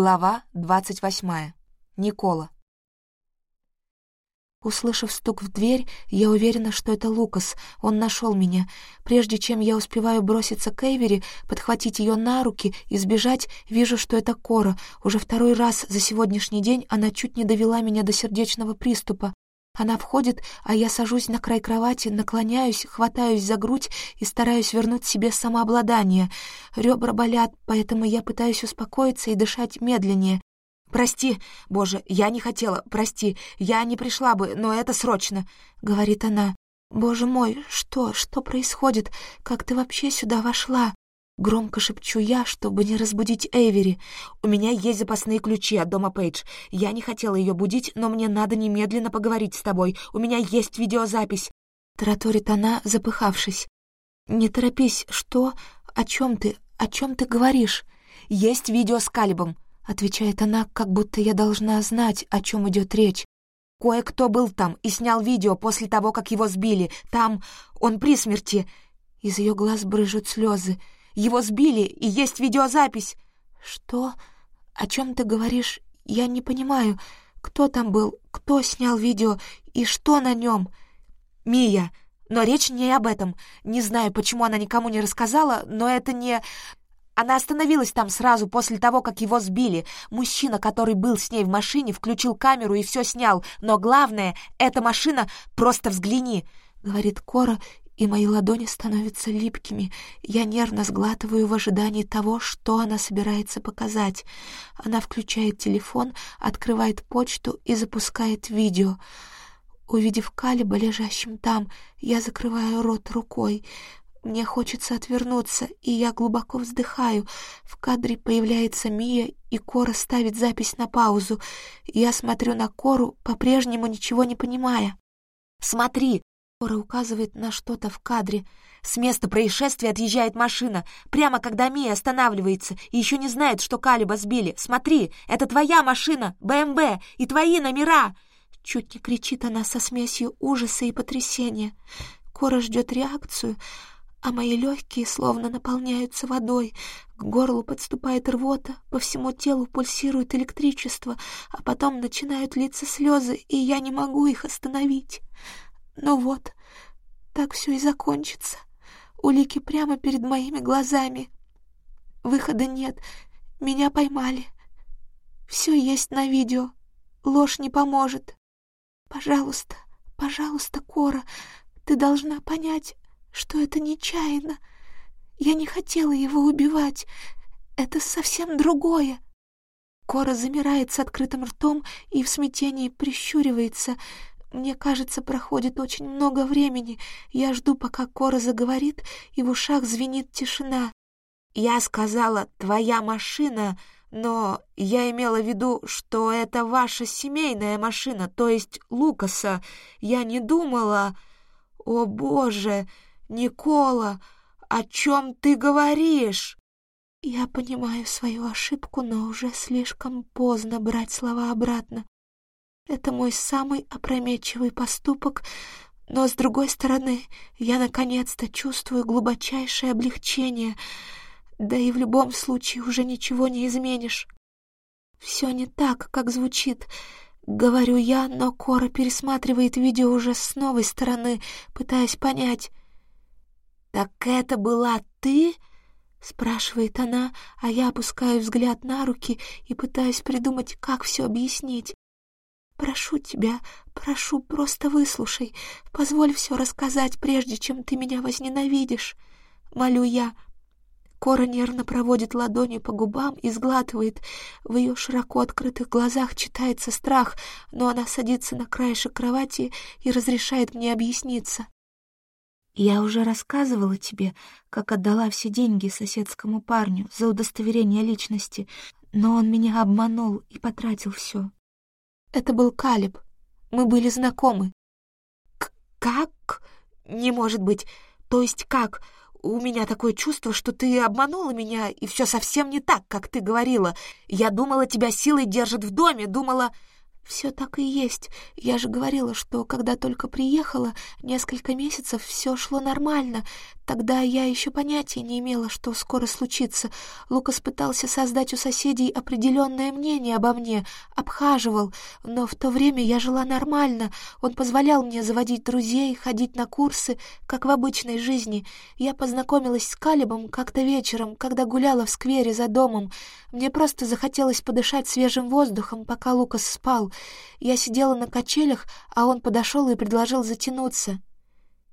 Глава двадцать восьмая. Никола. Услышав стук в дверь, я уверена, что это Лукас. Он нашел меня. Прежде чем я успеваю броситься к Эйвери, подхватить ее на руки и сбежать, вижу, что это Кора. Уже второй раз за сегодняшний день она чуть не довела меня до сердечного приступа. Она входит, а я сажусь на край кровати, наклоняюсь, хватаюсь за грудь и стараюсь вернуть себе самообладание. Ребра болят, поэтому я пытаюсь успокоиться и дышать медленнее. «Прости, Боже, я не хотела, прости, я не пришла бы, но это срочно», — говорит она. «Боже мой, что, что происходит? Как ты вообще сюда вошла?» Громко шепчу я, чтобы не разбудить Эйвери. «У меня есть запасные ключи от дома Пейдж. Я не хотела ее будить, но мне надо немедленно поговорить с тобой. У меня есть видеозапись!» Тараторит она, запыхавшись. «Не торопись, что? О чем ты? О чем ты говоришь?» «Есть видео с Калибом!» Отвечает она, как будто я должна знать, о чем идет речь. «Кое-кто был там и снял видео после того, как его сбили. Там он при смерти!» Из ее глаз брыжут слезы. Его сбили, и есть видеозапись». «Что? О чем ты говоришь? Я не понимаю. Кто там был? Кто снял видео? И что на нем?» «Мия. Но речь не об этом. Не знаю, почему она никому не рассказала, но это не...» Она остановилась там сразу после того, как его сбили. Мужчина, который был с ней в машине, включил камеру и все снял. Но главное, эта машина... Просто взгляни!» — говорит Кора и мои ладони становятся липкими. Я нервно сглатываю в ожидании того, что она собирается показать. Она включает телефон, открывает почту и запускает видео. Увидев Калиба, лежащим там, я закрываю рот рукой. Мне хочется отвернуться, и я глубоко вздыхаю. В кадре появляется Мия, и Кора ставит запись на паузу. Я смотрю на Кору, по-прежнему ничего не понимая. «Смотри, Кора указывает на что-то в кадре. С места происшествия отъезжает машина, прямо когда Мия останавливается и еще не знает, что Калиба сбили. «Смотри, это твоя машина, БМБ, и твои номера!» Чуть не кричит она со смесью ужаса и потрясения. Кора ждет реакцию, а мои легкие словно наполняются водой. К горлу подступает рвота, по всему телу пульсирует электричество, а потом начинают литься слезы, и я не могу их остановить. Ну вот, так все и закончится. Улики прямо перед моими глазами. Выхода нет, меня поймали. Все есть на видео, ложь не поможет. Пожалуйста, пожалуйста, Кора, ты должна понять, что это нечаянно. Я не хотела его убивать. Это совсем другое. Кора замирает с открытым ртом и в смятении прищуривается — мне кажется, проходит очень много времени. Я жду, пока Кора заговорит, и в ушах звенит тишина. Я сказала «твоя машина», но я имела в виду, что это ваша семейная машина, то есть Лукаса. Я не думала... О, Боже, Никола, о чем ты говоришь? Я понимаю свою ошибку, но уже слишком поздно брать слова обратно. Это мой самый опрометчивый поступок, но, с другой стороны, я наконец-то чувствую глубочайшее облегчение, да и в любом случае уже ничего не изменишь. Все не так, как звучит, говорю я, но Кора пересматривает видео уже с новой стороны, пытаясь понять. «Так это была ты?» — спрашивает она, а я опускаю взгляд на руки и пытаюсь придумать, как все объяснить. Прошу тебя, прошу, просто выслушай. Позволь все рассказать, прежде чем ты меня возненавидишь. Молю я. Кора нервно проводит ладонью по губам и сглатывает. В ее широко открытых глазах читается страх, но она садится на краешек кровати и разрешает мне объясниться. Я уже рассказывала тебе, как отдала все деньги соседскому парню за удостоверение личности, но он меня обманул и потратил все. Это был Калиб. Мы были знакомы. К как? Не может быть. То есть как? У меня такое чувство, что ты обманула меня, и все совсем не так, как ты говорила. Я думала, тебя силой держат в доме, думала... Все так и есть. Я же говорила, что когда только приехала, несколько месяцев все шло нормально. Тогда я еще понятия не имела, что скоро случится. Лукас пытался создать у соседей определенное мнение обо мне, обхаживал, но в то время я жила нормально. Он позволял мне заводить друзей, ходить на курсы, как в обычной жизни. Я познакомилась с Калибом как-то вечером, когда гуляла в сквере за домом. Мне просто захотелось подышать свежим воздухом, пока Лукас спал. Я сидела на качелях, а он подошел и предложил затянуться.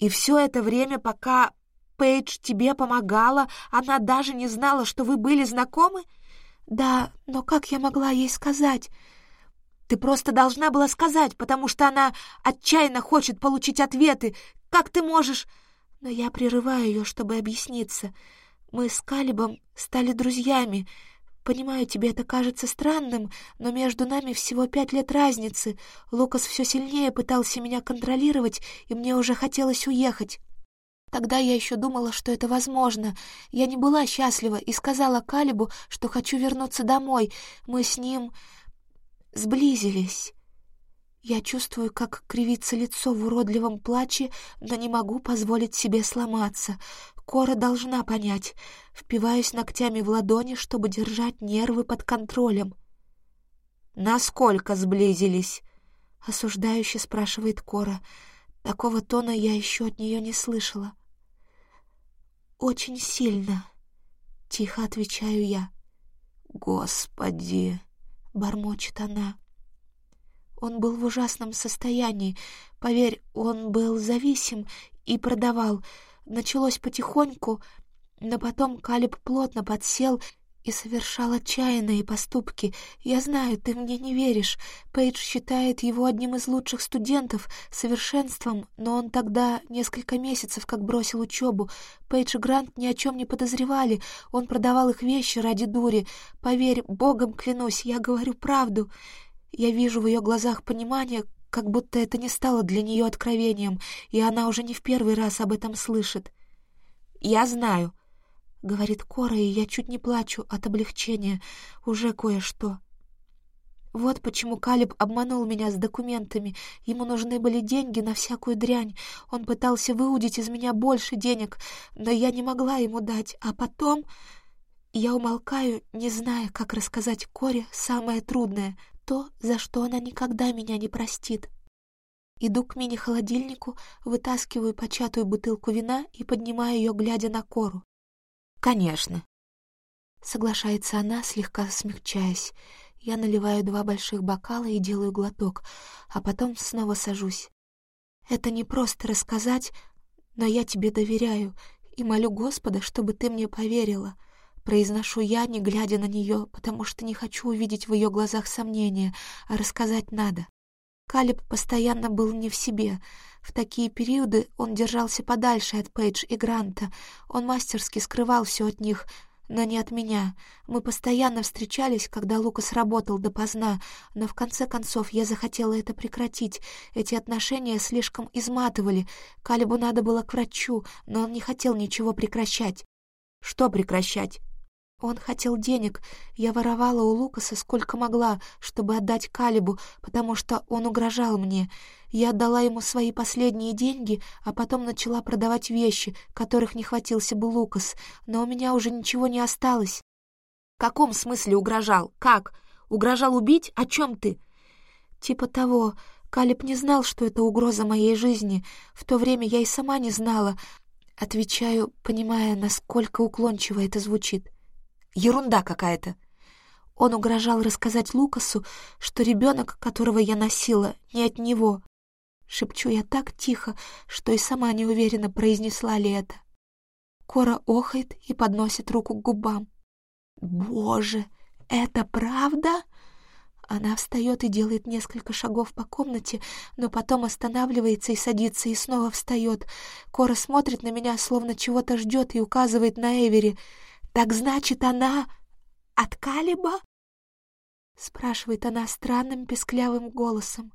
И все это время, пока Пейдж тебе помогала, она даже не знала, что вы были знакомы?» «Да, но как я могла ей сказать?» «Ты просто должна была сказать, потому что она отчаянно хочет получить ответы. Как ты можешь...» Но я прерываю ее, чтобы объясниться. Мы с Калибом стали друзьями. Понимаю, тебе это кажется странным, но между нами всего пять лет разницы. Лукас все сильнее пытался меня контролировать, и мне уже хотелось уехать. Тогда я еще думала, что это возможно. Я не была счастлива и сказала Калибу, что хочу вернуться домой. Мы с ним сблизились. Я чувствую, как кривится лицо в уродливом плаче, но не могу позволить себе сломаться. Кора должна понять. Впиваюсь ногтями в ладони, чтобы держать нервы под контролем. «Насколько сблизились?» — осуждающе спрашивает Кора. «Кора». Такого тона я еще от нее не слышала. «Очень сильно», — тихо отвечаю я. «Господи!» — бормочет она. Он был в ужасном состоянии. Поверь, он был зависим и продавал. Началось потихоньку, но потом Калиб плотно подсел и совершал отчаянные поступки. Я знаю, ты мне не веришь. Пейдж считает его одним из лучших студентов, совершенством, но он тогда несколько месяцев как бросил учебу. Пейдж и Грант ни о чем не подозревали. Он продавал их вещи ради дури. Поверь, богом клянусь, я говорю правду. Я вижу в ее глазах понимание, как будто это не стало для нее откровением, и она уже не в первый раз об этом слышит. «Я знаю», говорит Кора, и я чуть не плачу от облегчения. Уже кое-что. Вот почему Калиб обманул меня с документами. Ему нужны были деньги на всякую дрянь. Он пытался выудить из меня больше денег, но я не могла ему дать. А потом я умолкаю, не зная, как рассказать Коре самое трудное, то, за что она никогда меня не простит. Иду к мини-холодильнику, вытаскиваю початую бутылку вина и поднимаю ее, глядя на Кору. «Конечно». Соглашается она, слегка смягчаясь. Я наливаю два больших бокала и делаю глоток, а потом снова сажусь. Это не просто рассказать, но я тебе доверяю и молю Господа, чтобы ты мне поверила. Произношу я, не глядя на нее, потому что не хочу увидеть в ее глазах сомнения, а рассказать надо. Калиб постоянно был не в себе. В такие периоды он держался подальше от Пейдж и Гранта. Он мастерски скрывал все от них, но не от меня. Мы постоянно встречались, когда Лукас работал допоздна, но в конце концов я захотела это прекратить. Эти отношения слишком изматывали. Калибу надо было к врачу, но он не хотел ничего прекращать. «Что прекращать?» Он хотел денег. Я воровала у Лукаса сколько могла, чтобы отдать Калибу, потому что он угрожал мне. Я отдала ему свои последние деньги, а потом начала продавать вещи, которых не хватился бы Лукас, но у меня уже ничего не осталось. В каком смысле угрожал? Как? Угрожал убить? О чем ты? Типа того. Калиб не знал, что это угроза моей жизни. В то время я и сама не знала. Отвечаю, понимая, насколько уклончиво это звучит. Ерунда какая-то. Он угрожал рассказать Лукасу, что ребенок, которого я носила, не от него. Шепчу я так тихо, что и сама не уверена, произнесла ли это. Кора охает и подносит руку к губам. «Боже, это правда?» Она встает и делает несколько шагов по комнате, но потом останавливается и садится, и снова встает. Кора смотрит на меня, словно чего-то ждет, «Так значит, она от Калиба?» Спрашивает она странным песклявым голосом.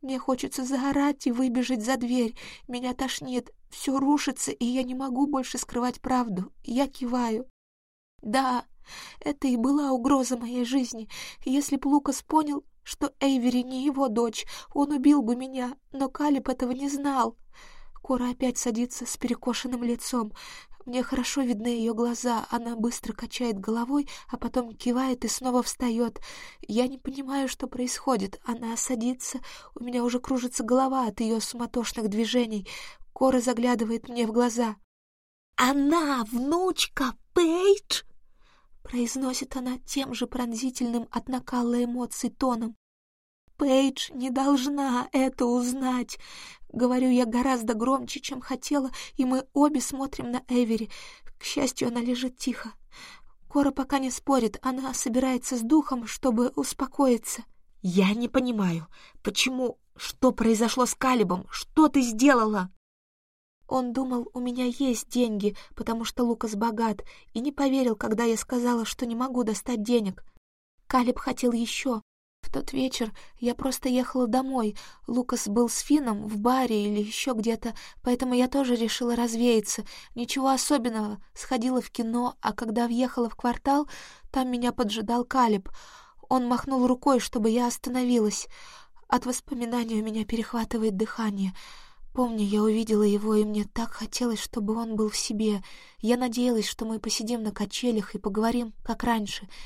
«Мне хочется заорать и выбежать за дверь. Меня тошнит, все рушится, и я не могу больше скрывать правду. Я киваю. Да, это и была угроза моей жизни. Если б Лукас понял, что Эйвери не его дочь, он убил бы меня, но Калиб этого не знал». Кора опять садится с перекошенным лицом. Мне хорошо видны ее глаза. Она быстро качает головой, а потом кивает и снова встает. Я не понимаю, что происходит. Она садится. У меня уже кружится голова от ее суматошных движений. Кора заглядывает мне в глаза. «Она внучка Пейдж!» Произносит она тем же пронзительным от накала эмоций тоном. Пейдж не должна это узнать. Говорю я гораздо громче, чем хотела, и мы обе смотрим на Эвери. К счастью, она лежит тихо. Кора пока не спорит, она собирается с духом, чтобы успокоиться. «Я не понимаю, почему... Что произошло с Калибом? Что ты сделала?» Он думал, у меня есть деньги, потому что Лукас богат, и не поверил, когда я сказала, что не могу достать денег. Калиб хотел еще, в тот вечер я просто ехала домой. Лукас был с Фином в баре или еще где-то, поэтому я тоже решила развеяться. Ничего особенного. Сходила в кино, а когда въехала в квартал, там меня поджидал Калиб. Он махнул рукой, чтобы я остановилась. От воспоминаний у меня перехватывает дыхание. Помню, я увидела его, и мне так хотелось, чтобы он был в себе. Я надеялась, что мы посидим на качелях и поговорим, как раньше —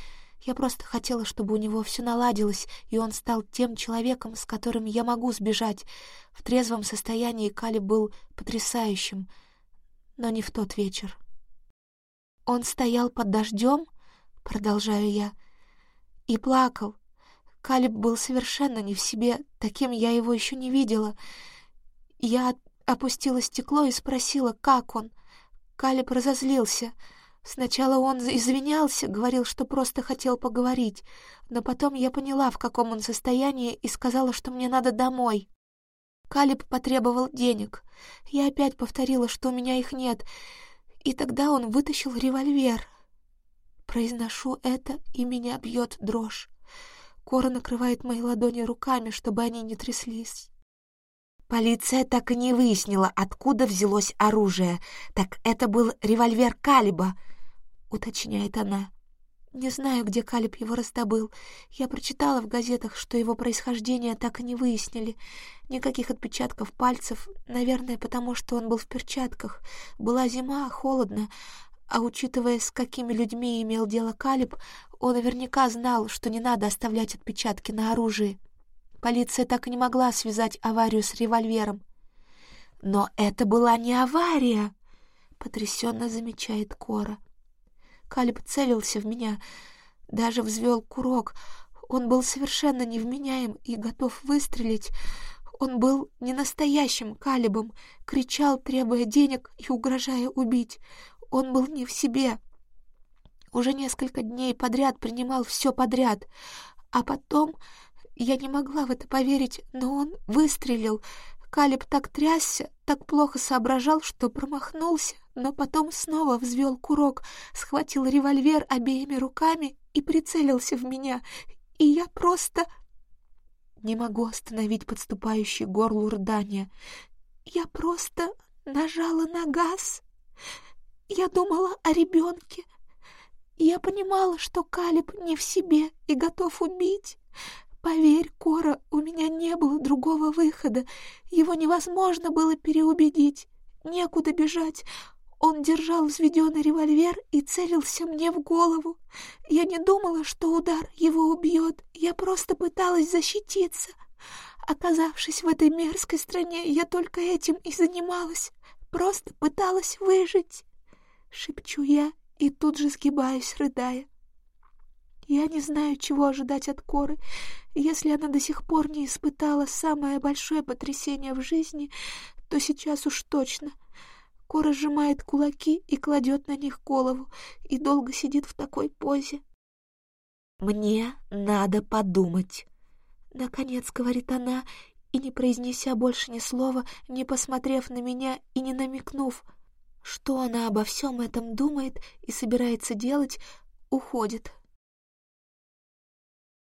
я просто хотела, чтобы у него все наладилось, и он стал тем человеком, с которым я могу сбежать. В трезвом состоянии Кали был потрясающим, но не в тот вечер. «Он стоял под дождем?» — продолжаю я. «И плакал. Калиб был совершенно не в себе, таким я его еще не видела. Я опустила стекло и спросила, как он. Калиб разозлился — Сначала он извинялся, говорил, что просто хотел поговорить, но потом я поняла, в каком он состоянии, и сказала, что мне надо домой. Калиб потребовал денег. Я опять повторила, что у меня их нет, и тогда он вытащил револьвер. Произношу это, и меня бьет дрожь. Кора накрывает мои ладони руками, чтобы они не тряслись. Полиция так и не выяснила, откуда взялось оружие. Так это был револьвер «Калиба», уточняет она. Не знаю, где Калиб его раздобыл. Я прочитала в газетах, что его происхождение так и не выяснили. Никаких отпечатков пальцев, наверное, потому что он был в перчатках. Была зима, холодно, а учитывая, с какими людьми имел дело Калиб, он наверняка знал, что не надо оставлять отпечатки на оружии. Полиция так и не могла связать аварию с револьвером. «Но это была не авария!» — потрясенно замечает Кора. Калиб целился в меня, даже взвел курок. Он был совершенно невменяем и готов выстрелить. Он был ненастоящим Калибом, кричал, требуя денег и угрожая убить. Он был не в себе. Уже несколько дней подряд принимал все подряд. А потом... Я не могла в это поверить, но он выстрелил, Калиб так трясся, так плохо соображал, что промахнулся, но потом снова взвел курок, схватил револьвер обеими руками и прицелился в меня. И я просто... Не могу остановить подступающий горло рдания. Я просто нажала на газ. Я думала о ребенке. Я понимала, что Калиб не в себе и готов убить. Поверь, Кора, у меня не было другого выхода. Его невозможно было переубедить. Некуда бежать. Он держал взведенный револьвер и целился мне в голову. Я не думала, что удар его убьет. Я просто пыталась защититься. Оказавшись в этой мерзкой стране, я только этим и занималась. Просто пыталась выжить. Шепчу я и тут же сгибаюсь, рыдая. Я не знаю, чего ожидать от Коры. Если она до сих пор не испытала самое большое потрясение в жизни, то сейчас уж точно. Кора сжимает кулаки и кладет на них голову, и долго сидит в такой позе. «Мне надо подумать», — наконец говорит она, и, не произнеся больше ни слова, не посмотрев на меня и не намекнув, что она обо всем этом думает и собирается делать, уходит.